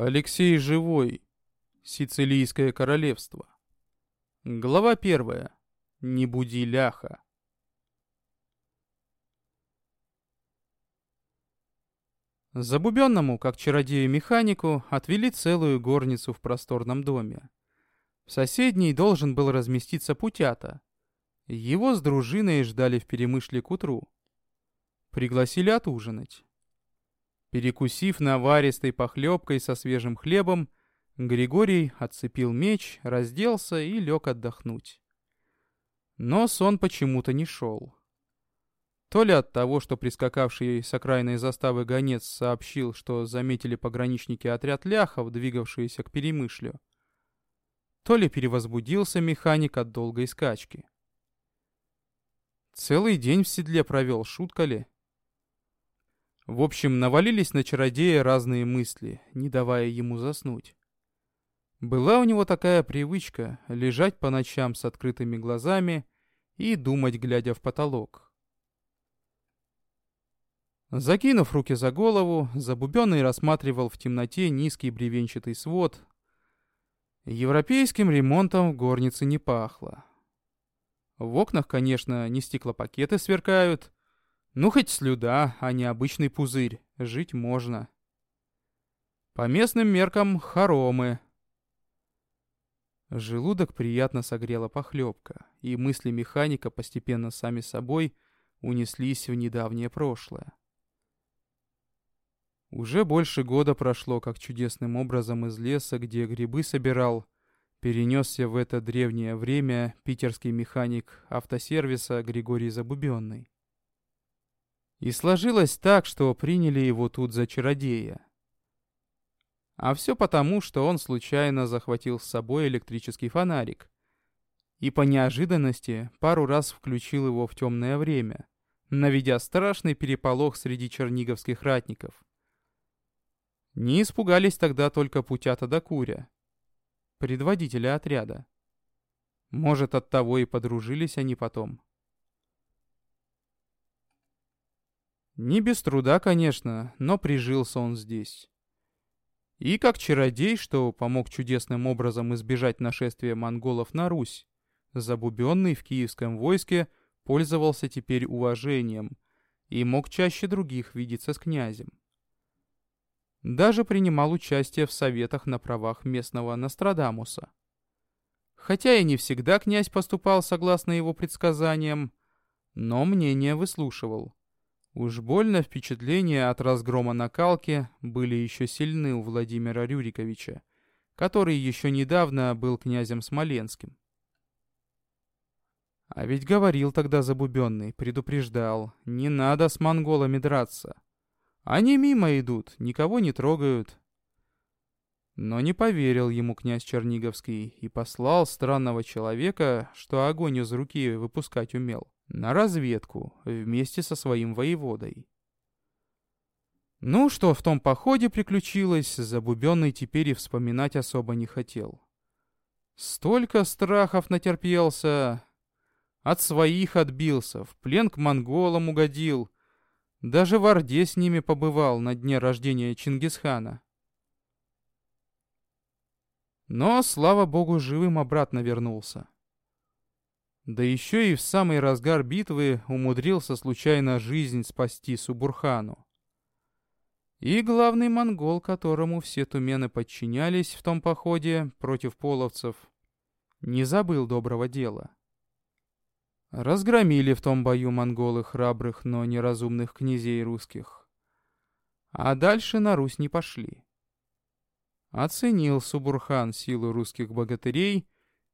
Алексей Живой. Сицилийское королевство. Глава первая. Не буди ляха. Забубенному, как чародею-механику, отвели целую горницу в просторном доме. В соседней должен был разместиться путята. Его с дружиной ждали в перемышле к утру. Пригласили отужинать. Перекусив наваристой похлебкой со свежим хлебом, Григорий отцепил меч, разделся и лег отдохнуть. Но сон почему-то не шел. То ли от того, что прискакавший с окраинной заставы гонец сообщил, что заметили пограничники отряд ляхов, двигавшиеся к Перемышлю, то ли перевозбудился механик от долгой скачки. Целый день в седле провел, шутка ли? В общем, навалились на чародея разные мысли, не давая ему заснуть. Была у него такая привычка лежать по ночам с открытыми глазами и думать, глядя в потолок. Закинув руки за голову, Забубенный рассматривал в темноте низкий бревенчатый свод. Европейским ремонтом в горнице не пахло. В окнах, конечно, не стеклопакеты сверкают, ну, хоть слюда, а не обычный пузырь. Жить можно. По местным меркам хоромы. Желудок приятно согрела похлебка, и мысли механика постепенно сами собой унеслись в недавнее прошлое. Уже больше года прошло, как чудесным образом из леса, где грибы собирал, перенесся в это древнее время питерский механик автосервиса Григорий Забубенный. И сложилось так, что приняли его тут за чародея. А все потому, что он случайно захватил с собой электрический фонарик. И по неожиданности пару раз включил его в темное время, наведя страшный переполох среди черниговских ратников. Не испугались тогда только Путята да Куря, предводителя отряда. Может, оттого и подружились они потом. Не без труда, конечно, но прижился он здесь. И как чародей, что помог чудесным образом избежать нашествия монголов на Русь, забубенный в киевском войске пользовался теперь уважением и мог чаще других видеться с князем. Даже принимал участие в советах на правах местного Нострадамуса. Хотя и не всегда князь поступал согласно его предсказаниям, но мнение выслушивал. Уж больно впечатления от разгрома накалки были еще сильны у Владимира Рюриковича, который еще недавно был князем Смоленским. А ведь говорил тогда Забубенный, предупреждал, не надо с монголами драться. Они мимо идут, никого не трогают. Но не поверил ему князь Черниговский и послал странного человека, что огонь из руки выпускать умел на разведку вместе со своим воеводой. Ну, что в том походе приключилось, Забубенный теперь и вспоминать особо не хотел. Столько страхов натерпелся, от своих отбился, в плен к монголам угодил, даже в Орде с ними побывал на дне рождения Чингисхана. Но, слава богу, живым обратно вернулся. Да еще и в самый разгар битвы умудрился случайно жизнь спасти Субурхану. И главный монгол, которому все тумены подчинялись в том походе против половцев, не забыл доброго дела. Разгромили в том бою монголы храбрых, но неразумных князей русских. А дальше на Русь не пошли. Оценил Субурхан силу русских богатырей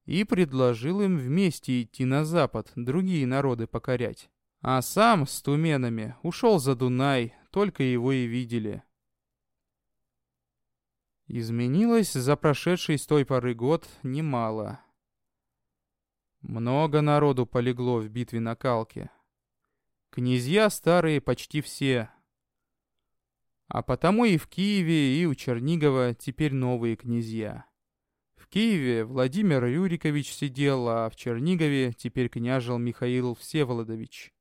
и предложил им вместе идти на запад, другие народы покорять. А сам с туменами ушел за Дунай, только его и видели. Изменилось за прошедший с той поры год немало. Много народу полегло в битве на Калке. Князья старые почти все. А потому и в Киеве, и у Чернигова теперь новые князья. Киеве Владимир Юрикович сидел, а в Чернигове теперь княжил Михаил Всеволодович.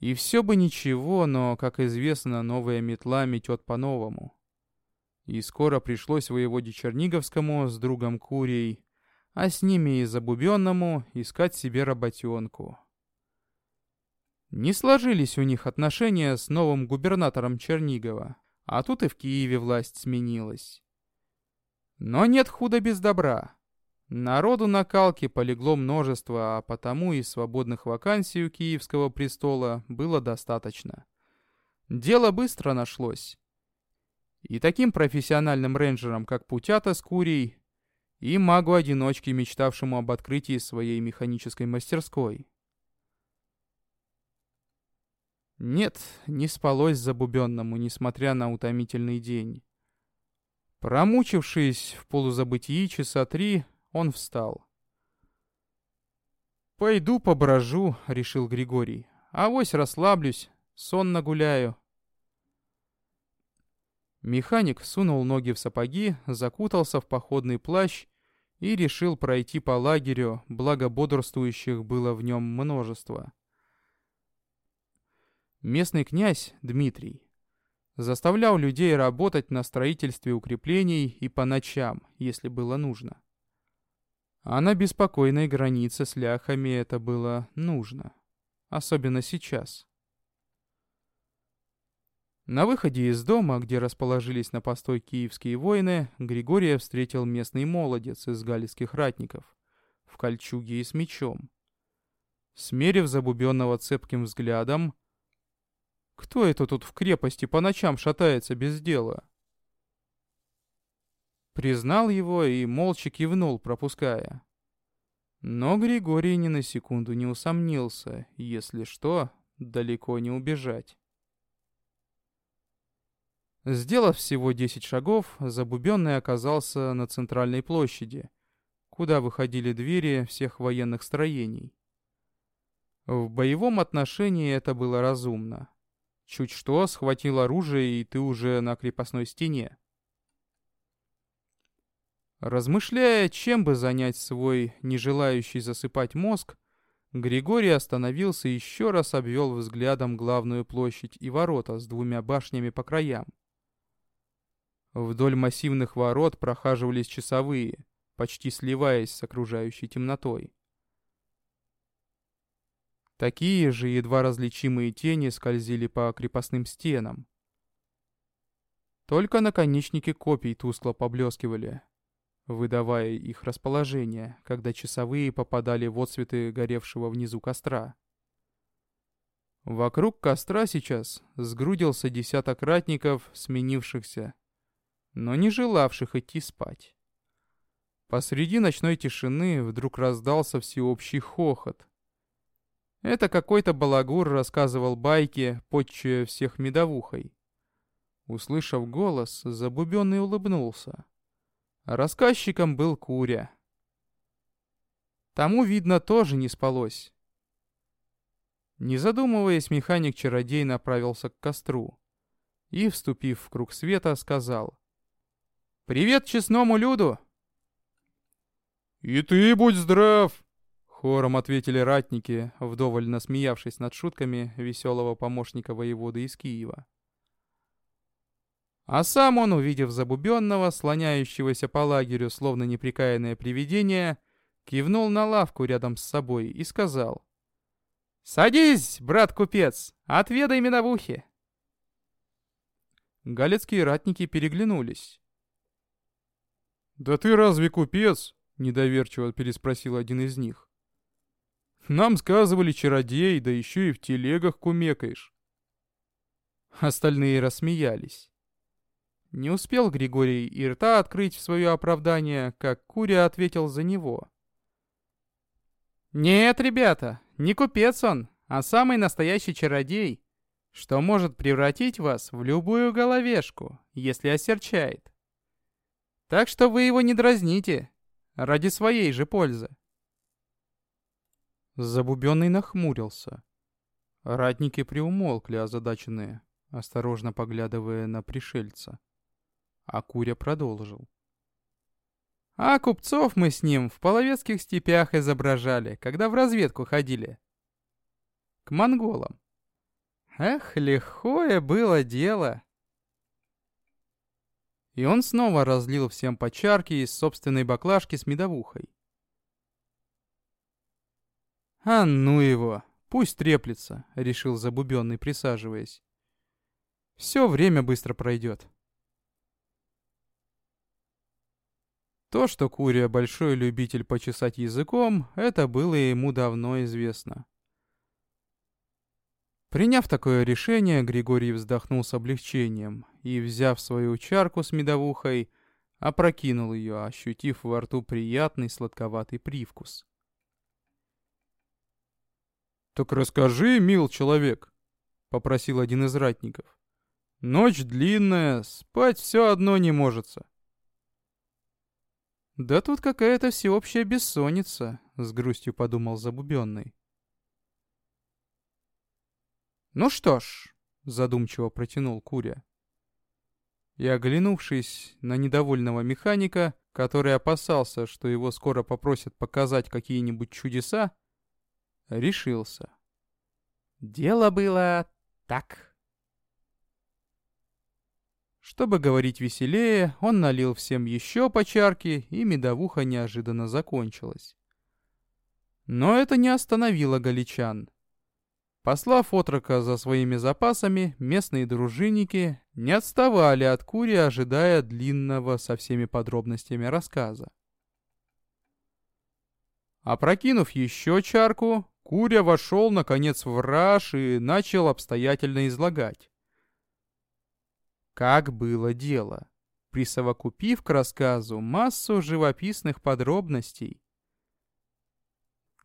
И все бы ничего, но, как известно, новая метла метет по-новому. И скоро пришлось воеводе Черниговскому с другом Курей, а с ними и Забубенному искать себе работенку. Не сложились у них отношения с новым губернатором Чернигова, а тут и в Киеве власть сменилась. Но нет худа без добра. Народу на Калке полегло множество, а потому и свободных вакансий у Киевского престола было достаточно. Дело быстро нашлось. И таким профессиональным рейнджерам, как Путята с Курей, и магу-одиночке, мечтавшему об открытии своей механической мастерской. Нет, не спалось забубенному, несмотря на утомительный день. Промучившись в полузабытии часа три, он встал. «Пойду поброжу», — решил Григорий. «Авось расслаблюсь, сонно гуляю». Механик сунул ноги в сапоги, закутался в походный плащ и решил пройти по лагерю, благо бодрствующих было в нем множество. Местный князь Дмитрий заставлял людей работать на строительстве укреплений и по ночам, если было нужно. А на беспокойной границе с ляхами это было нужно. Особенно сейчас. На выходе из дома, где расположились на постой киевские воины, Григория встретил местный молодец из галицких ратников, в кольчуге и с мечом. Смерив забубенного цепким взглядом, кто это тут в крепости по ночам шатается без дела? Признал его и молча кивнул, пропуская. Но Григорий ни на секунду не усомнился, если что, далеко не убежать. Сделав всего десять шагов, Забубенный оказался на центральной площади, куда выходили двери всех военных строений. В боевом отношении это было разумно. Чуть что, схватил оружие, и ты уже на крепостной стене. Размышляя, чем бы занять свой не желающий засыпать мозг, Григорий остановился и еще раз обвел взглядом главную площадь и ворота с двумя башнями по краям. Вдоль массивных ворот прохаживались часовые, почти сливаясь с окружающей темнотой. Такие же едва различимые тени скользили по крепостным стенам. Только наконечники копий тускло поблескивали, выдавая их расположение, когда часовые попадали в отсветы горевшего внизу костра. Вокруг костра сейчас сгрудился десяток ратников, сменившихся, но не желавших идти спать. Посреди ночной тишины вдруг раздался всеобщий хохот, это какой-то балагур рассказывал байки, подчуя всех медовухой. Услышав голос, Забубенный улыбнулся. Рассказчиком был Куря. Тому, видно, тоже не спалось. Не задумываясь, механик-чародей направился к костру и, вступив в круг света, сказал «Привет честному люду!» «И ты будь здрав!» Хором ответили ратники, вдоволь насмеявшись над шутками веселого помощника воеводы из Киева. А сам он, увидев забубенного, слоняющегося по лагерю, словно неприкаянное привидение, кивнул на лавку рядом с собой и сказал. «Садись, брат-купец, отведай медовухи!» Галецкие ратники переглянулись. «Да ты разве купец?» — недоверчиво переспросил один из них. Нам сказывали чародей, да еще и в телегах кумекаешь. Остальные рассмеялись. Не успел Григорий и рта открыть в свое оправдание, как Куря ответил за него. «Нет, ребята, не купец он, а самый настоящий чародей, что может превратить вас в любую головешку, если осерчает. Так что вы его не дразните, ради своей же пользы». Забубенный нахмурился. Ратники приумолкли озадаченные, осторожно поглядывая на пришельца. А Куря продолжил. А купцов мы с ним в половецких степях изображали, когда в разведку ходили. К монголам. Эх, лихое было дело. И он снова разлил всем по чарке из собственной баклажки с медовухой. «А ну его, пусть треплется», — решил Забубенный, присаживаясь. «Все время быстро пройдет». То, что Курия большой любитель почесать языком, это было ему давно известно. Приняв такое решение, Григорий вздохнул с облегчением и, взяв свою чарку с медовухой, опрокинул ее, ощутив во рту приятный сладковатый привкус. «Так расскажи, мил человек», — попросил один из ратников. «Ночь длинная, спать все одно не можется». «Да тут какая-то всеобщая бессонница», — с грустью подумал Забубенный. «Ну что ж», — задумчиво протянул Куря. И, оглянувшись на недовольного механика, который опасался, что его скоро попросят показать какие-нибудь чудеса, решился. Дело было так. Чтобы говорить веселее, он налил всем еще по чарке, и медовуха неожиданно закончилась. Но это не остановило галичан. Послав отрока за своими запасами, местные дружинники не отставали от Кури, ожидая длинного со всеми подробностями рассказа. Опрокинув еще чарку, Куря вошел, наконец, в раж и начал обстоятельно излагать. Как было дело, присовокупив к рассказу массу живописных подробностей.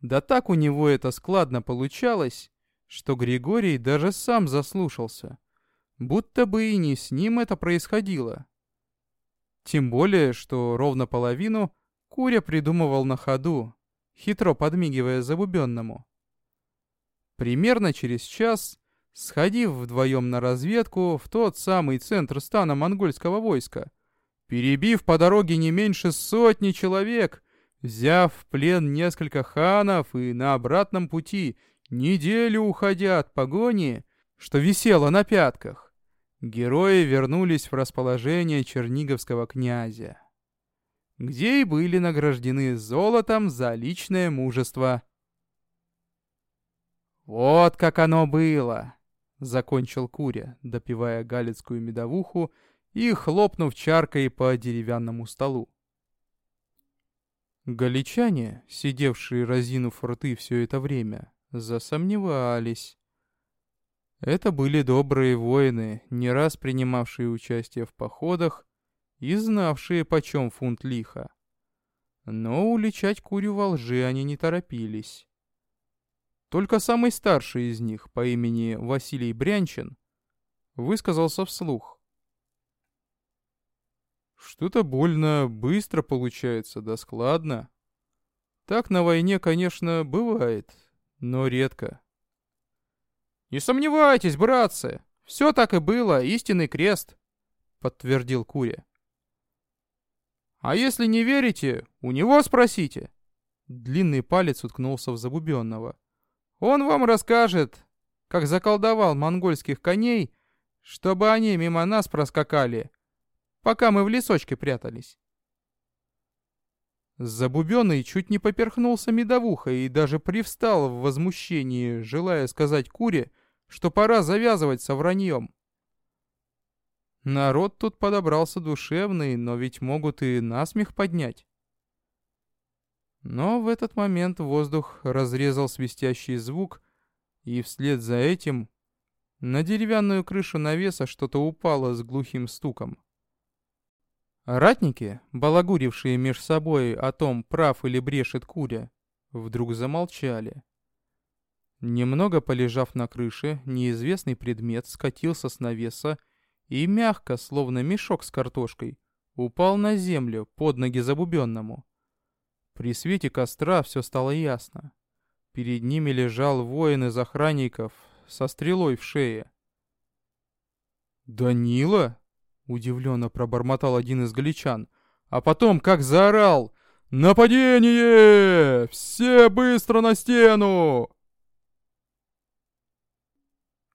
Да так у него это складно получалось, что Григорий даже сам заслушался, будто бы и не с ним это происходило. Тем более, что ровно половину Куря придумывал на ходу, хитро подмигивая забубенному. Примерно через час сходив вдвоем на разведку в тот самый центр стана монгольского войска, перебив по дороге не меньше сотни человек, взяв в плен несколько ханов и на обратном пути, неделю уходя от погони, что висело на пятках, герои вернулись в расположение черниговского князя, где и были награждены золотом за личное мужество. Вот как оно было! Закончил Куря, допивая галицкую медовуху и хлопнув чаркой по деревянному столу. Галичане, сидевшие разинув рты все это время, засомневались. Это были добрые воины, не раз принимавшие участие в походах и знавшие, почем фунт лиха. Но уличать Курю во лжи они не торопились. Только самый старший из них, по имени Василий Брянчин, высказался вслух. Что-то больно быстро получается, да складно. Так на войне, конечно, бывает, но редко. «Не сомневайтесь, братцы, все так и было, истинный крест», — подтвердил Куря. «А если не верите, у него спросите». Длинный палец уткнулся в Забубенного. Он вам расскажет, как заколдовал монгольских коней, чтобы они мимо нас проскакали, пока мы в лесочке прятались. Забубенный чуть не поперхнулся медовухой и даже привстал в возмущении, желая сказать Куре, что пора завязывать со враньем. Народ тут подобрался душевный, но ведь могут и насмех поднять. Но в этот момент воздух разрезал свистящий звук, и вслед за этим на деревянную крышу навеса что-то упало с глухим стуком. Ратники, балагурившие меж собой о том, прав или брешет Куря, вдруг замолчали. Немного полежав на крыше, неизвестный предмет скатился с навеса и мягко, словно мешок с картошкой, упал на землю под ноги забубенному. При свете костра все стало ясно. Перед ними лежал воин из охранников со стрелой в шее. «Данила?» — удивленно пробормотал один из галичан, а потом как заорал «Нападение! Все быстро на стену!»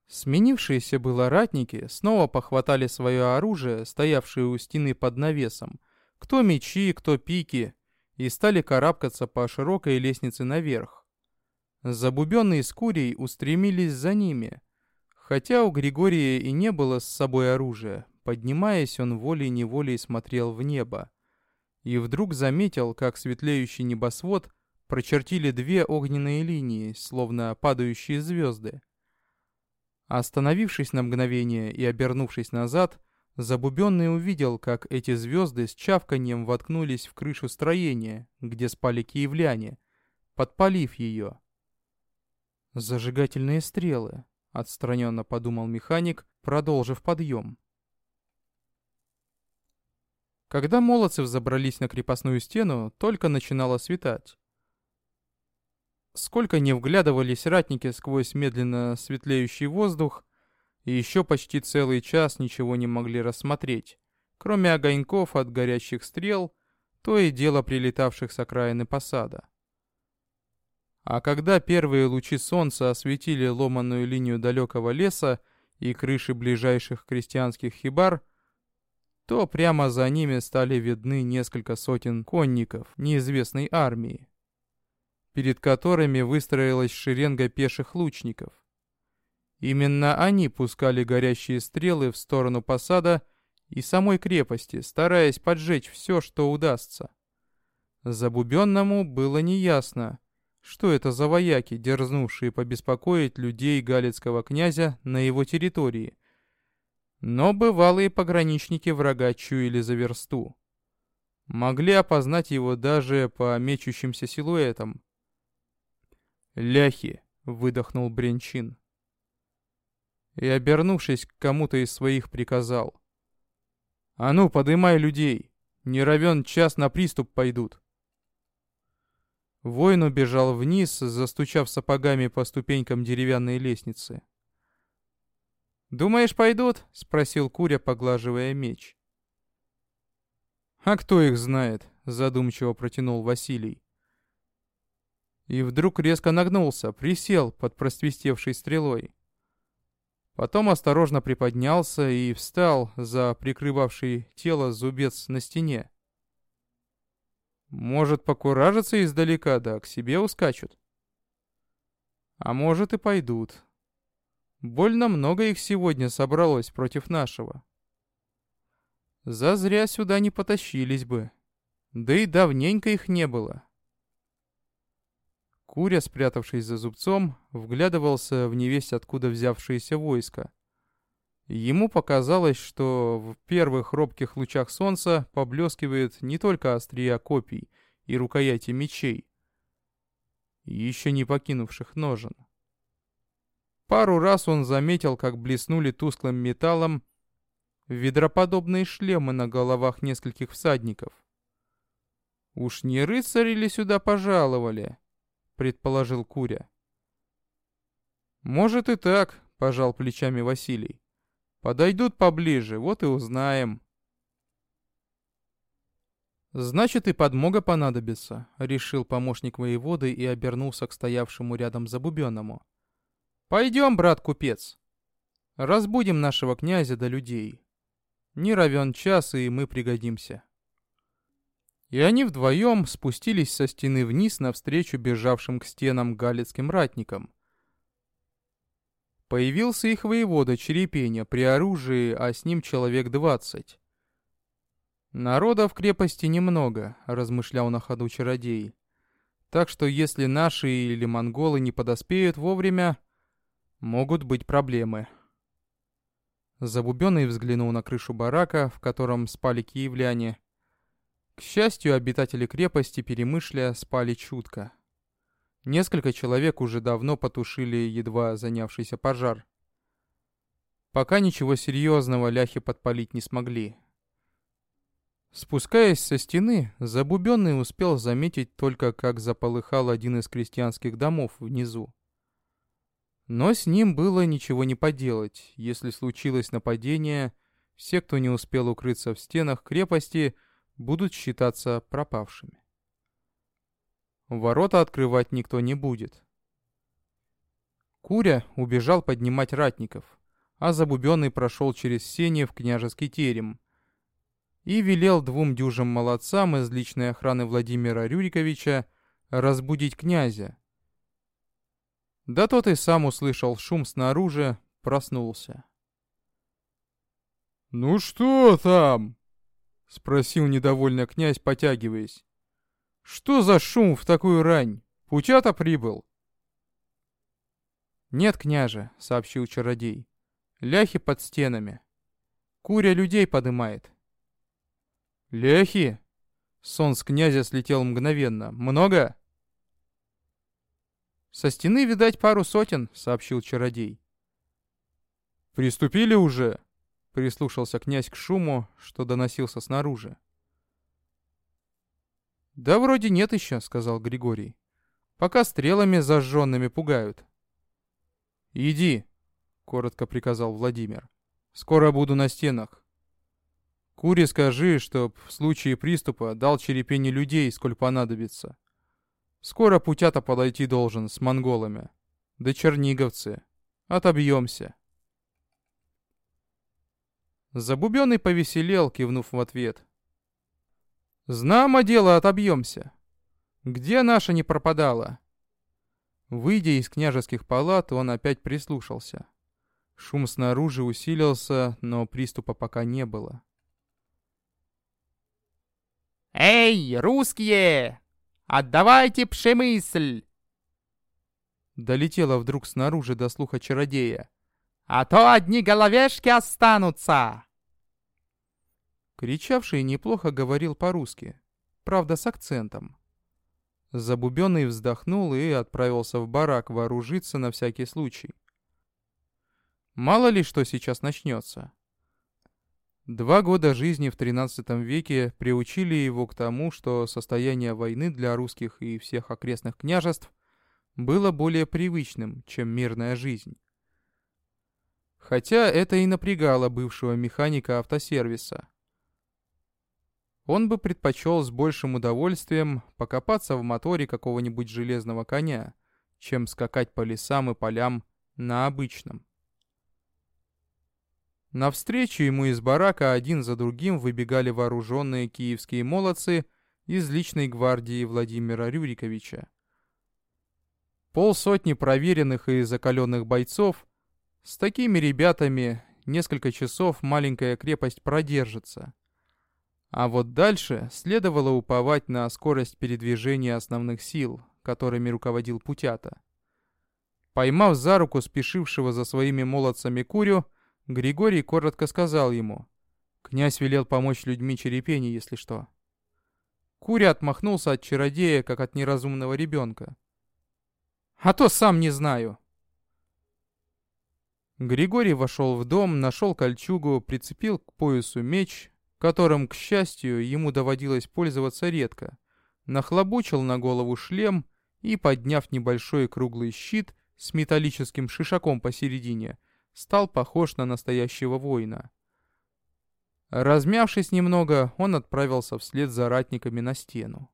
Сменившиеся было ратники снова похватали свое оружие, стоявшее у стены под навесом, кто мечи, кто пики, и стали карабкаться по широкой лестнице наверх. Забубенные с курей устремились за ними. Хотя у Григория и не было с собой оружия, поднимаясь, он волей-неволей смотрел в небо. И вдруг заметил, как светлеющий небосвод прочертили две огненные линии, словно падающие звезды. Остановившись на мгновение и обернувшись назад, Забубенный увидел, как эти звезды с чавканьем воткнулись в крышу строения, где спали киевляне, подпалив ее. «Зажигательные стрелы», — отстраненно подумал механик, продолжив подъем. Когда молодцы взобрались на крепостную стену, только начинало светать. Сколько не вглядывались ратники сквозь медленно светлеющий воздух, и еще почти целый час ничего не могли рассмотреть, кроме огоньков от горящих стрел, то и дело прилетавших с окраины посада. А когда первые лучи солнца осветили ломаную линию далекого леса и крыши ближайших крестьянских хибар, то прямо за ними стали видны несколько сотен конников неизвестной армии перед которыми выстроилась шеренга пеших лучников. Именно они пускали горящие стрелы в сторону посада и самой крепости, стараясь поджечь все, что удастся. Забубенному было неясно, что это за вояки, дерзнувшие побеспокоить людей галицкого князя на его территории. Но бывалые пограничники врага чуяли за версту. Могли опознать его даже по мечущимся силуэтам. «Ляхи!» — выдохнул Бренчин. И, обернувшись к кому-то из своих, приказал. «А ну, подымай людей! Не равен час на приступ пойдут!» Воин убежал вниз, застучав сапогами по ступенькам деревянной лестницы. «Думаешь, пойдут?» — спросил Куря, поглаживая меч. «А кто их знает?» — задумчиво протянул Василий. И вдруг резко нагнулся, присел под просвистевшей стрелой. Потом осторожно приподнялся и встал за прикрывавший тело зубец на стене. Может, покуражатся издалека, да к себе ускачут. А может и пойдут. Больно много их сегодня собралось против нашего. Зазря сюда не потащились бы. Да и давненько их не было. Куря, спрятавшись за зубцом, вглядывался в невесть откуда взявшееся войско. Ему показалось, что в первых робких лучах солнца поблескивает не только острия копий и рукояти мечей, еще не покинувших ножен. Пару раз он заметил, как блеснули тусклым металлом ведроподобные шлемы на головах нескольких всадников. Уж не рыцари ли сюда пожаловали? Предположил Куря. «Может и так», — пожал плечами Василий. «Подойдут поближе, вот и узнаем». «Значит, и подмога понадобится», — решил помощник воеводы и обернулся к стоявшему рядом забубенному. «Пойдем, брат-купец. Разбудим нашего князя до людей. Не равен час, и мы пригодимся». И они вдвоем спустились со стены вниз навстречу бежавшим к стенам галицким ратникам. Появился их воевода Черепеня при оружии, а с ним человек двадцать. «Народа в крепости немного», — размышлял на ходу чародей. «Так что если наши или монголы не подоспеют вовремя, могут быть проблемы». Забубенный взглянул на крышу барака, в котором спали киевляне, к счастью, обитатели крепости Перемышля спали чутко. Несколько человек уже давно потушили едва занявшийся пожар. Пока ничего серьезного ляхи подпалить не смогли. Спускаясь со стены, Забубенный успел заметить только, как заполыхал один из крестьянских домов внизу. Но с ним было ничего не поделать. Если случилось нападение, все, кто не успел укрыться в стенах крепости – будут считаться пропавшими. Ворота открывать никто не будет. Куря убежал поднимать ратников, а Забубенный прошел через сени в княжеский терем и велел двум дюжим молодцам из личной охраны Владимира Рюриковича разбудить князя. Да тот и сам услышал шум снаружи, проснулся. «Ну что там?» — спросил недовольно князь, потягиваясь. «Что за шум в такую рань? Путята прибыл?» «Нет, княже», — сообщил чародей. «Ляхи под стенами. Куря людей подымает». «Ляхи?» Сон с князя слетел мгновенно. «Много?» «Со стены, видать, пару сотен», — сообщил чародей. «Приступили уже?» — прислушался князь к шуму, что доносился снаружи. «Да вроде нет еще», — сказал Григорий. «Пока стрелами зажженными пугают». «Иди», — коротко приказал Владимир. «Скоро буду на стенах. Куре скажи, чтоб в случае приступа дал черепени людей, сколь понадобится. Скоро путята подойти должен с монголами. Да черниговцы. Отобьемся». Забубенный повеселел, кивнув в ответ. «Знамо дело, отобьемся. Где наша не пропадала?» Выйдя из княжеских палат, он опять прислушался. Шум снаружи усилился, но приступа пока не было. «Эй, русские! Отдавайте пшемысль!» Долетело вдруг снаружи до слуха чародея. «А то одни головешки останутся!» Кричавший неплохо говорил по-русски, правда с акцентом. Забубенный вздохнул и отправился в барак вооружиться на всякий случай. Мало ли что сейчас начнется. Два года жизни в XIII веке приучили его к тому, что состояние войны для русских и всех окрестных княжеств было более привычным, чем мирная жизнь. Хотя это и напрягало бывшего механика автосервиса. Он бы предпочел с большим удовольствием покопаться в моторе какого-нибудь железного коня, чем скакать по лесам и полям на обычном. Навстречу ему из барака один за другим выбегали вооруженные киевские молодцы из личной гвардии Владимира Рюриковича. Полсотни проверенных и закаленных бойцов. С такими ребятами несколько часов маленькая крепость продержится — а вот дальше следовало уповать на скорость передвижения основных сил, которыми руководил Путята. Поймав за руку спешившего за своими молодцами Курю, Григорий коротко сказал ему. Князь велел помочь людьми черепени, если что. Куря отмахнулся от чародея, как от неразумного ребенка. «А то сам не знаю». Григорий вошел в дом, нашел кольчугу, прицепил к поясу меч, которым, к счастью, ему доводилось пользоваться редко, нахлобучил на голову шлем и, подняв небольшой круглый щит с металлическим шишаком посередине, стал похож на настоящего воина. Размявшись немного, он отправился вслед за ратниками на стену.